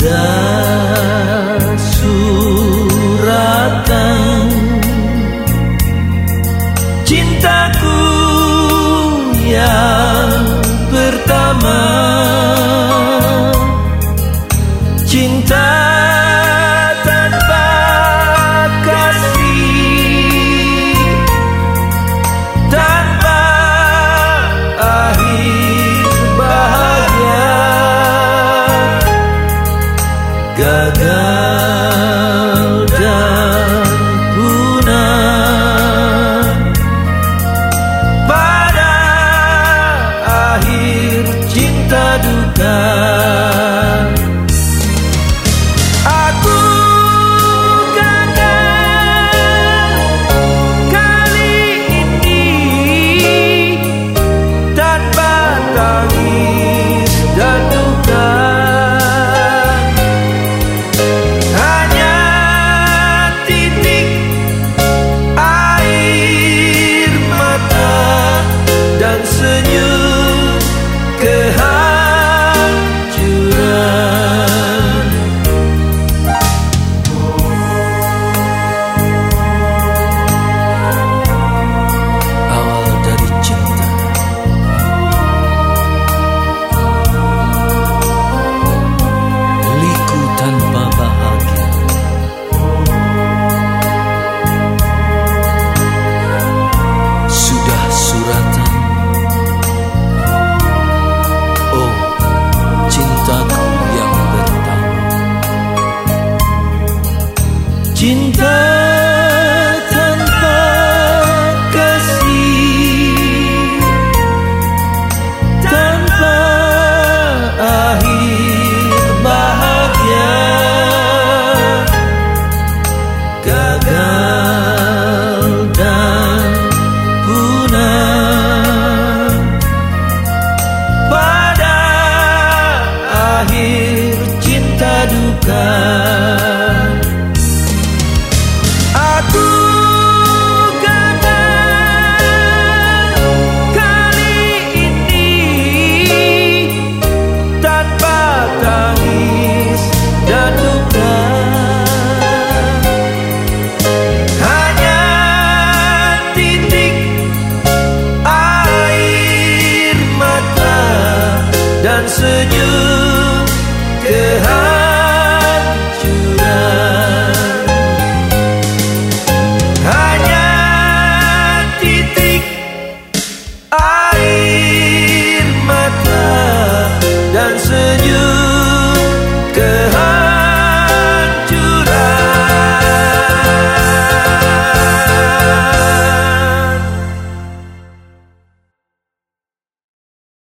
indah suratan cintaku yang pertama. Cinta gagal 难是有，可还？